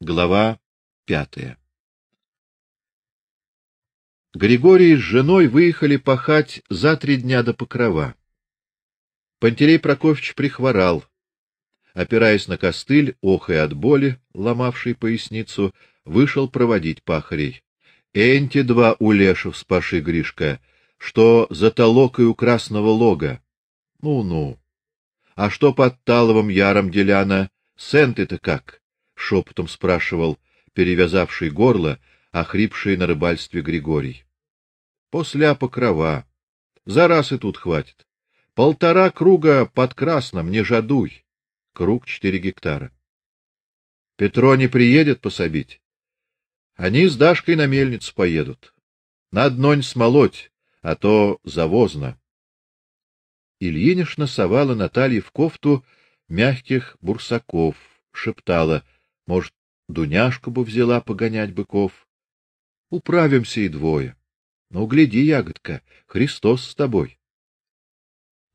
Глава пятая. Григорий с женой выехали пахать за три дня до Покрова. Пантелей Прокофьевич прихворал. Опираясь на костыль, охая от боли, ломавшей поясницу, вышел проводить пахарей. Энти два улешев спаши Гришка, что за толокой у красного лога. Ну-ну. А что под Таловым яром деляна? Сенты-то как? Шепотом спрашивал перевязавший горло, охрипший на рыбальстве Григорий. После покрова. За раз и тут хватит. Полтора круга под красным, не жадуй. Круг четыре гектара. Петро не приедет пособить. Они с Дашкой на мельницу поедут. На днонь смолоть, а то завозно. Ильинишна совала Наталье в кофту мягких бурсаков, шептала: может, Дуняшку бы взяла погонять быков. Управимся и двое. Ну, гляди, ягодка, Христос с тобой.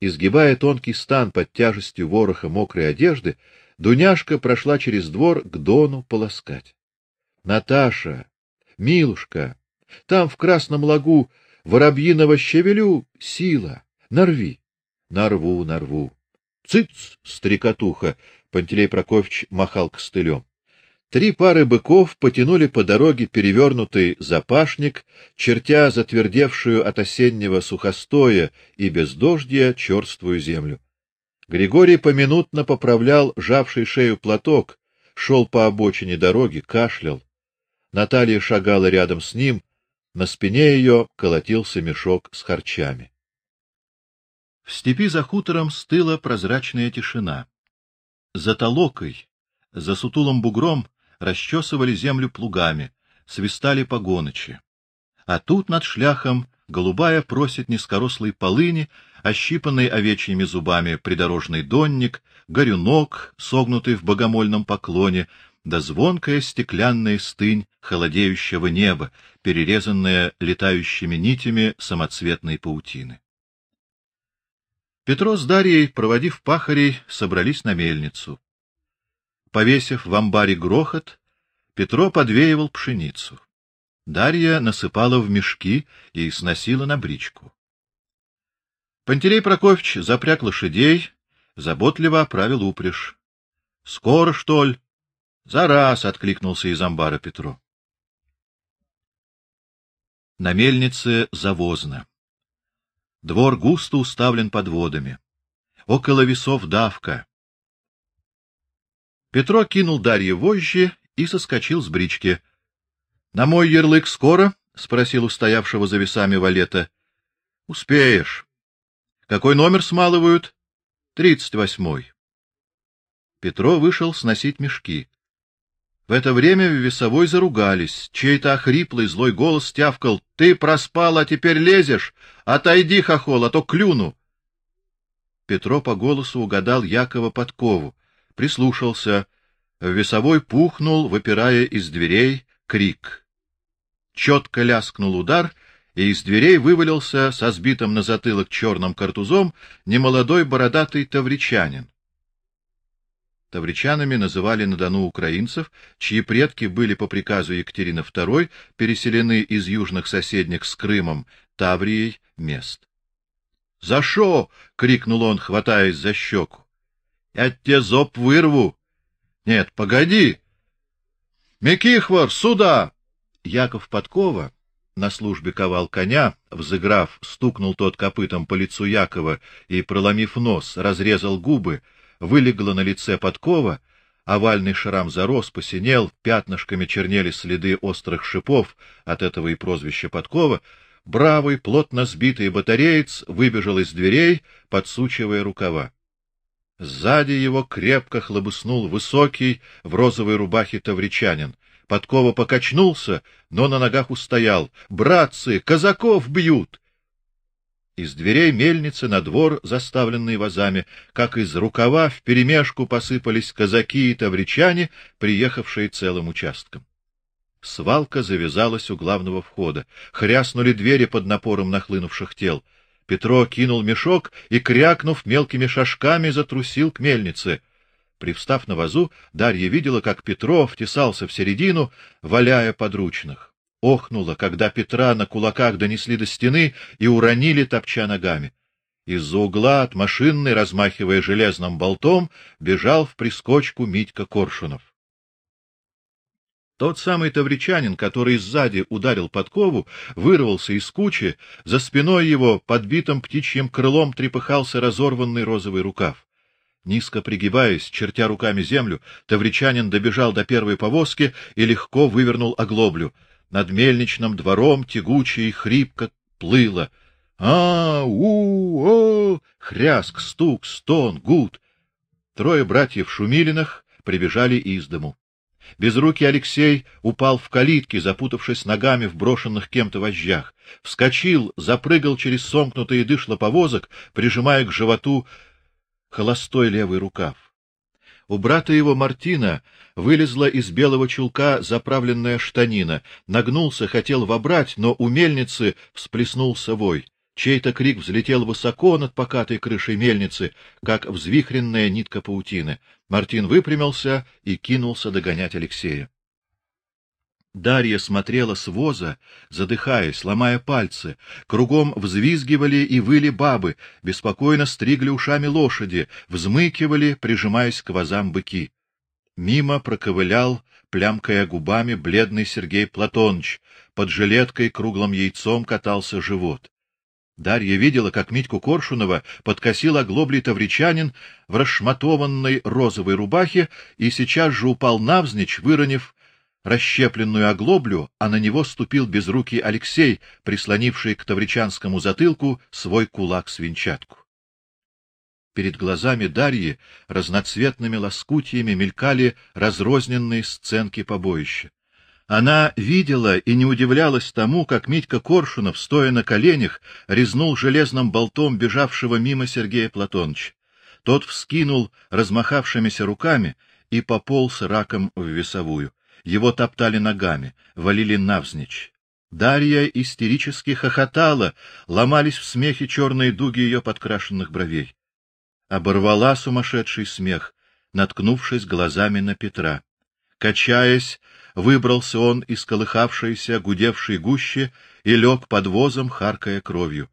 Изгибая тонкий стан под тяжестью вороха мокрой одежды, Дуняшка прошла через двор к Дону полоскать. Наташа, милушка, там в красном лагу воробьиного щавелю сила. Нарви. Нарву, нарву. Цыц, стрекотуха, Пантелей Прокофьевич махал костылем. Три пары быков потянули по дороге перевернутый запашник, чертя затвердевшую от осеннего сухостоя и бездождья черствую землю. Григорий поминутно поправлял жавший шею платок, шел по обочине дороги, кашлял. Наталья шагала рядом с ним, на спине ее колотился мешок с харчами. В степи за хутором стыла прозрачная тишина. За толокой, за сутулым бугром расчесывали землю плугами, свистали погонычи. А тут над шляхом голубая просит низкорослой полыни, ощипанный овечьими зубами придорожный донник, горюнок, согнутый в богомольном поклоне, да звонкая стеклянная стынь холодеющего неба, перерезанная летающими нитями самоцветной паутины. Петро с Дарьей, проводив пахарей, собрались на мельницу. Повесив в амбаре грохот, Петро подвеивал пшеницу. Дарья насыпала в мешки и сносила на бричку. Пантелей Прокофьевич запряг лошадей, заботливо оправил упряжь. Скоро, что ли? За раз откликнулся из амбара Петро. На мельнице завозно. Двор густо уставлен подводами. Около весов давка. Петро кинул Дарье вожжи и соскочил с брички. — На мой ярлык скоро? — спросил устоявшего за весами валета. — Успеешь. — Какой номер смалывают? — Тридцать восьмой. Петро вышел сносить мешки. В это время в весовой заругались. Чей-то охриплый злой голос тявкал: "Ты проспал, а теперь лезешь? Отойди, хохол, а то клюну". Петро по голосу угадал Якова Подкову прислушался. В весовой пухнул, выпирая из дверей, крик. Четко ляскнул удар, и из дверей вывалился со сбитым на затылок черным картузом немолодой бородатый тавричанин. Тавричанами называли на Дону украинцев, чьи предки были по приказу Екатерины II переселены из южных соседних с Крымом, Таврией мест. "За что?" крикнул он, хватаясь за щеку. Я тебе зоб вырву. Нет, погоди. Микихвор, сюда. Яков Подкова на службе ковал коня, взыграв, стукнул тот копытом по лицу Якова и проломив нос, разрезал губы, вылегла на лице Подкова, овальный шрам зарос, посинел, пятнышками чернели следы острых шипов, от этого и прозвище Подкова. Бравый, плотно сбитый батареец выбежал из дверей, подсучивая рукава. Сзади его крепко хлобыснул высокий в розовой рубахе тавричанин. Подкова покачнулся, но на ногах устоял. Братцы, казаков бьют. Из дверей мельницы на двор, заставленный вазами, как из рукава вперемешку посыпались казаки и тавричане, приехавшие целым участком. Свалка завязалась у главного входа. Хряснули двери под напором нахлынувших тел. Петро кинул мешок и, крякнув мелкими шажками, затрусил к мельнице. Привстав на вазу, Дарья видела, как Петров тесался в середину, валяя подручных. Охнула, когда Петра на кулаках донесли до стены и уронили, топча ногами. Из-за угла от машинной, размахивая железным болтом, бежал в прискочку Митька Коршунов. Тот самый тавричанин, который сзади ударил подкову, вырвался из кучи, за спиной его подбитым птичьим крылом трепыхался разорванный розовый рукав. Низко пригибаясь, чертя руками землю, тавричанин добежал до первой повозки и легко вывернул оглоблю. Над мельничным двором тягуче и хрипко плыло. А, у, о, хряск, стук, стон, гуд. Трое братьев Шумилиных прибежали из дому. Безрукий Алексей упал в калитке, запутавшись ногами в брошенных кем-то вожжах. Вскочил, запрыгал через сомкнутые дышла повозок, прижимая к животу холостой левый рукав. У брата его Мартина вылезла из белого чулка заправленная штанина. Нагнулся, хотел вобрать, но у мельницы всплеснулся вой. Чей-то крик взлетел высоко над покатой крышей мельницы, как взвихренная нитка паутины. Мартин выпрямился и кинулся догонять Алексея. Дарья смотрела с воза, задыхаясь, ломая пальцы. Кругом взвизгивали и выли бабы, беспокойно стригли ушами лошади, взмыкивали, прижимаясь к вазам быки. Мимо проковылял, плямкая губами, бледный Сергей Платоныч. Под жилеткой круглым яйцом катался живот. Дарья видела, как Митьку Коршунова подкосил оглоблий тавричанин в расшматованной розовой рубахе и сейчас же упал навзничь, выронив расщепленную оглоблю, а на него ступил безрукий Алексей, прислонивший к тавричанскому затылку свой кулак-свинчатку. Перед глазами Дарьи разноцветными лоскутьями мелькали разрозненные сценки побоища. Она видела и не удивлялась тому, как Митька Коршунов, стоя на коленях, резнул железным болтом бежавшего мимо Сергея Платоновича. Тот вскинул размахавшимися руками и пополз раком в весовую. Его топтали ногами, валили навзничь. Дарья истерически хохотала, ломались в смехе черные дуги ее подкрашенных бровей. Оборвала сумасшедший смех, наткнувшись глазами на Петра. Качаясь, выбрался он из колыхавшейся, гудевшей гуще и лег под возом, харкая кровью.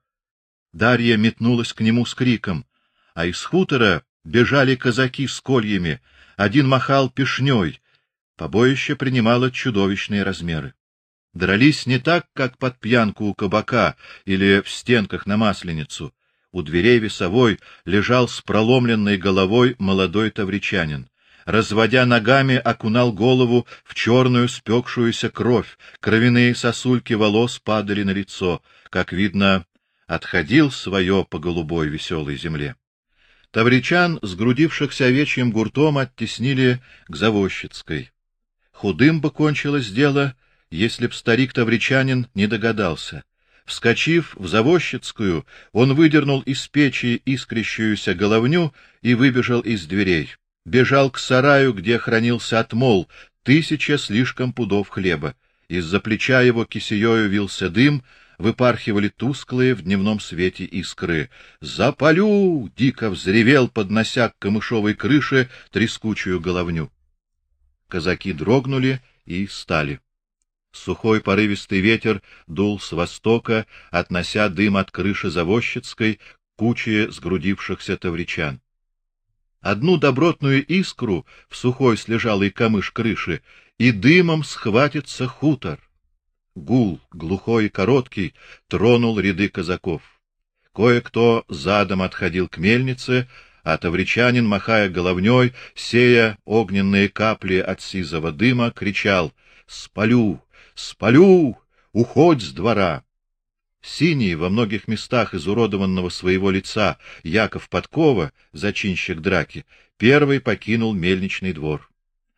Дарья метнулась к нему с криком, а из хутора бежали казаки с кольями, один махал пешней. Побоище принимало чудовищные размеры. Дрались не так, как под пьянку у кабака или в стенках на Масленицу. У дверей весовой лежал с проломленной головой молодой тавричанин разводя ногами, окунал голову в черную спекшуюся кровь, кровяные сосульки волос падали на лицо, как видно, отходил свое по голубой веселой земле. Тавричан, сгрудившихся овечьим гуртом, оттеснили к Завощицкой. Худым бы кончилось дело, если б старик Тавричанин не догадался. Вскочив в Завощицкую, он выдернул из печи искрящуюся головню и выбежал из дверей бежал к сараю, где хранился отмол, тысяча слишком пудов хлеба. Из-за плеча его кисеёю вился дым, выпархивали тусклые в дневном свете искры. «Запалю!» — дико взревел, поднося к камышовой крыше трескучую головню. Казаки дрогнули и стали. Сухой порывистый ветер дул с востока, относя дым от крыши Завощицкой к куче сгрудившихся тавричан. Одну добротную искру в сухой слежалый камыш крыши, и дымом схватится хутор. Гул, глухой и короткий, тронул ряды казаков. Кое-кто задом отходил к мельнице, а тавричанин, махая головней, сея огненные капли от сизого дыма, кричал: "Спалю, спалю, уходь с двора!" Синий во многих местах изуродованного своего лица Яков Подкова, зачинщик драки, первый покинул мельничный двор.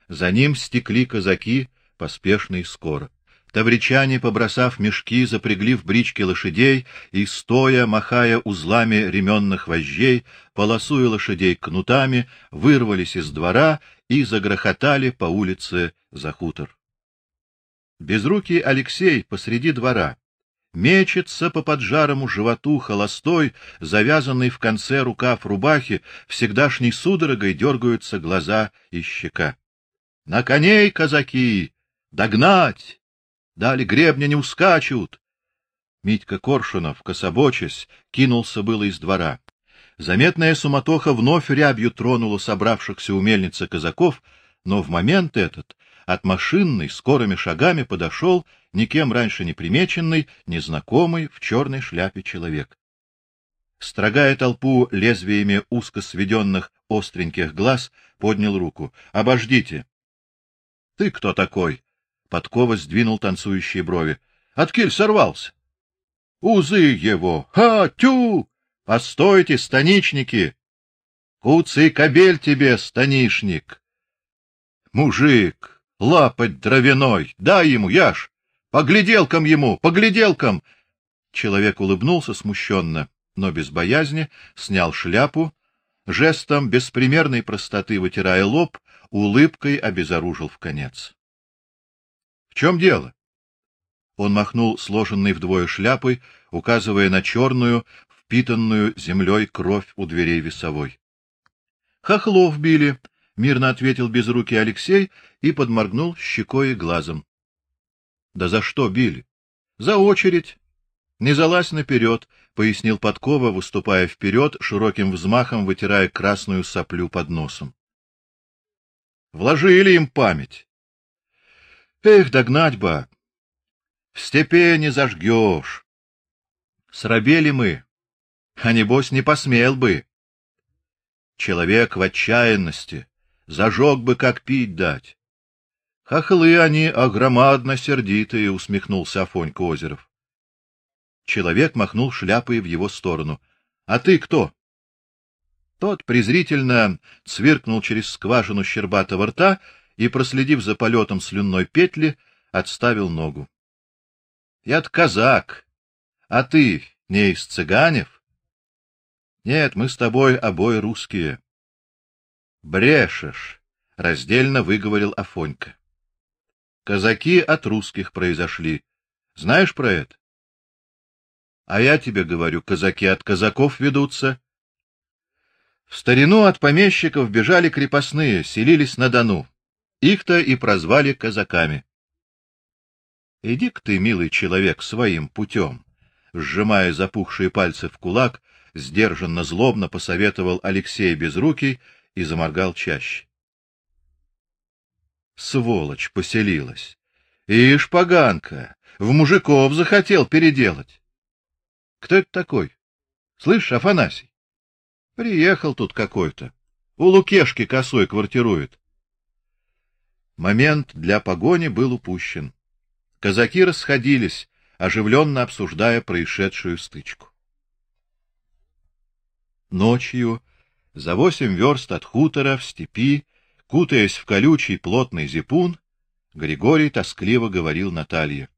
За ним стекли казаки, поспешно и скоро. Тавричане, побросав мешки, запрягли в брички лошадей и стоя, махая узлами ременных вожжей, полосуя лошадей кнутами, вырвались из двора и загрохотали по улице за хутор. Безрукий Алексей посреди двора Мечется по поджарому животу холостой, завязанный в конце рукав рубахи, всегдашней судорогой дергаются глаза и щека. На коней, казаки! Догнать! Дали гребня не ускачут. Митька Коршунов, кособочась, кинулся было из двора. Заметная суматоха вновь рябью тронула собравшихся у мельницы казаков, но в момент этот от машинной скорыми шагами подошел никем раньше не примеченный, незнакомый в черной шляпе человек. Строгая толпу лезвиями узко сведенных остреньких глаз, поднял руку. Обождите. Ты кто такой? Подкова сдвинул танцующие брови. Откиль сорвался. Узы его. Ха, тю! Постойте, станичники. Куцый кобель тебе, станишник. Мужик, лапать дровяной, дай ему, яш. Погляделкам ему, погляделкам. Человек улыбнулся смущенно, но без боязни, снял шляпу, жестом беспримерной простоты вытирая лоб, улыбкой обезоружил в конец. В чем дело? Он махнул сложенной вдвое шляпой, указывая на черную, впитанную землей кровь у дверей весовой. Хохлов били, мирно ответил безрукий Алексей и подморгнул щекой и глазом. Да за что били? За очередь. Не залазь наперед, пояснил Подкова, выступая вперед, широким взмахом вытирая красную соплю под носом. Вложили им память. Эх, догнать бы. В степи не зажгешь. Срабели мы, а небось не посмел бы. Человек в отчаянности зажег бы, как пить дать. Хохлы они огромадно сердитые, усмехнулся Афонька Озеров. Человек махнул шляпой в его сторону. А ты кто? Тот презрительно цвиркнул через скважину щербатого рта и, проследив за полетом слюнной петли, отставил ногу. Я казак. А ты не из цыганев? Нет, мы с тобой обои русские. Брешешь, раздельно выговорил Афонька. Казаки от русских произошли. Знаешь про это? А я тебе говорю, казаки от казаков ведутся. В старину от помещиков бежали крепостные, селились на Дону. Их-то и прозвали казаками. Иди-ка ты, милый человек, своим путем, сжимая запухшие пальцы в кулак, сдержанно злобно посоветовал Алексей Безрукий и заморгал чаще. Сволочь поселилась. И шпаганка в мужиков захотел переделать. Кто это такой? Слышь, Афанасий? Приехал тут какой-то. У Лукешки косой квартирует. Момент для погони был упущен. Казаки расходились, оживленно обсуждая происшедшую стычку. Ночью, за восемь верст от хутора в степи, Кутаясь в колючий плотный зипун, Григорий тоскливо говорил Наталье: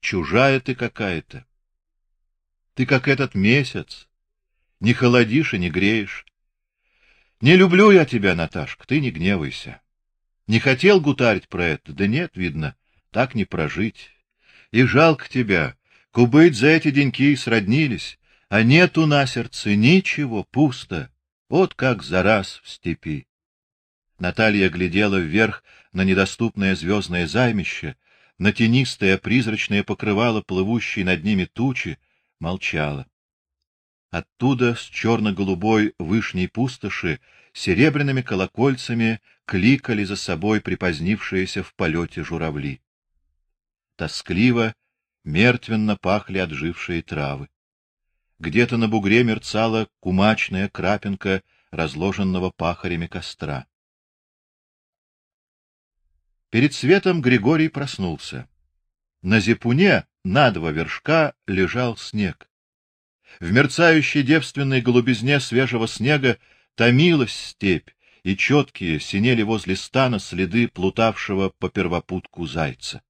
"Чужая ты какая-то. Ты как этот месяц, не холодишь и не греешь. Не люблю я тебя, Наташка, ты не гневайся. Не хотел гутарить про это, да нет, видно, так не прожить. И жалко тебя, кубыть за эти деньки сроднились, а нету на сердце ничего, пусто, вот как за раз в степи. Наталья глядела вверх на недоступное звездное займище, на тенистое призрачное покрывало плывущей над ними тучи, молчала. Оттуда с черно-голубой вышней пустоши серебряными колокольцами кликали за собой припозднившиеся в полете журавли. Тоскливо, мертвенно пахли отжившие травы. Где-то на бугре мерцала кумачная крапинка разложенного пахарями костра. Перед светом Григорий проснулся. На зипуне на два вершка лежал снег. В мерцающей девственной голубизне свежего снега томилась степь, и четкие синели возле стана следы плутавшего по первопутку зайца.